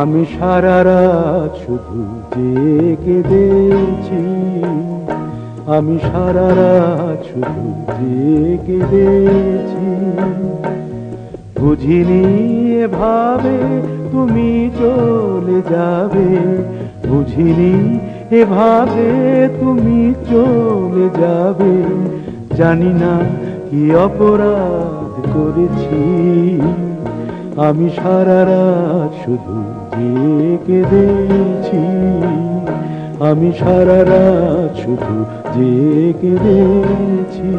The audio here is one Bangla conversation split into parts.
আমি সারা রাত শুধু জেগে দিয়েছি আমি সারা রাত শুধু জেগে দিয়েছি বুঝিনি এভাবে তুমি চলে যাবে। বুঝিনি এভাবে তুমি চলে যাবে। জানি না কি অপরাধ করেছি। আমি সারা রাত শুধু জেগে দেখছি। আমি সারা রাত শুধু যে দিয়েছি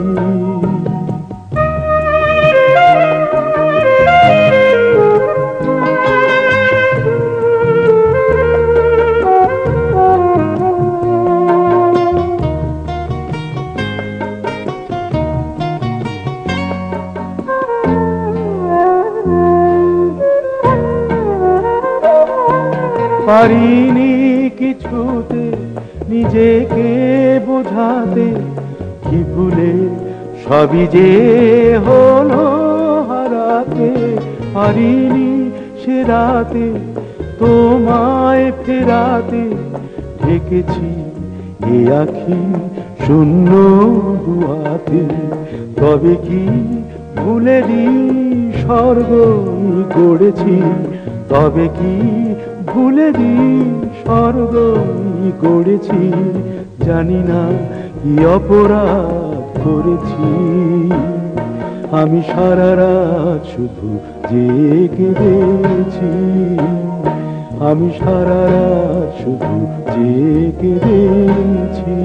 পারিনি কিছুতে নিজেকে বোঝাতে। কি ভুলে সবই যে হলো হারাতে, পারিনি সে রাতে তোমায় ফেরাতে। ঢেকেছি এ আখি শূন্য দুয়াতে। তবে কি ভুলেরই স্বর্গ গড়েছি? তবে কি ভুলেরই স্বর্গ গড়েছি জানি না কি অপরাধ করেছি। আমি সারা রাত শুধু জেগে দিয়েছি আমি সারা রাত শুধু জেগে দিয়েছি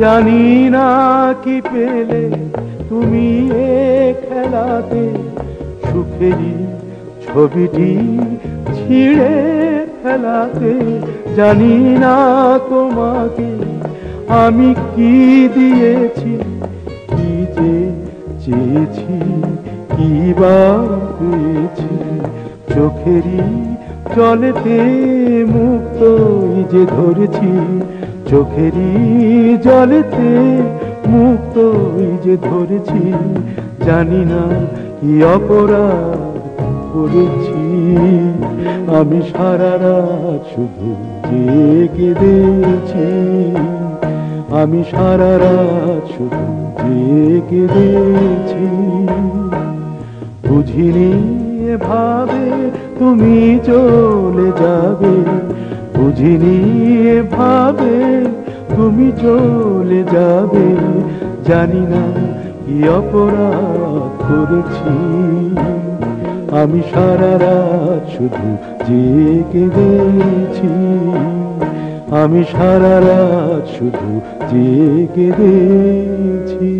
জানি না কি পেলে তুমি এ খেলাতে। সুখেরই ছবিটি ছিঁড়ে ফেলাতে, জানি না তোমাকে আমি কি দিয়েছি, কি যে চেয়েছি, কি বা পেয়েছি। চোখেরই জলেতে মুক্ত যে ধরেছি চোখেরই জলেতে মুক্ত যে ধরেছি, জানি না কি অপরাধ করেছি। আমি সারা রাত শুধু জেগে দিয়েছি আমি সারা রাত শুধু জেগে দিয়েছি বুঝিনি ভাবে তুমি চলে যাবে, বুঝিনি ভাবে তুমি চলে যাবে, জানি না কি অপরাধ করেছি। আমি সারা রাত শুধু জেগে গেছি আমি সারা রাত শুধু জেগে গেছি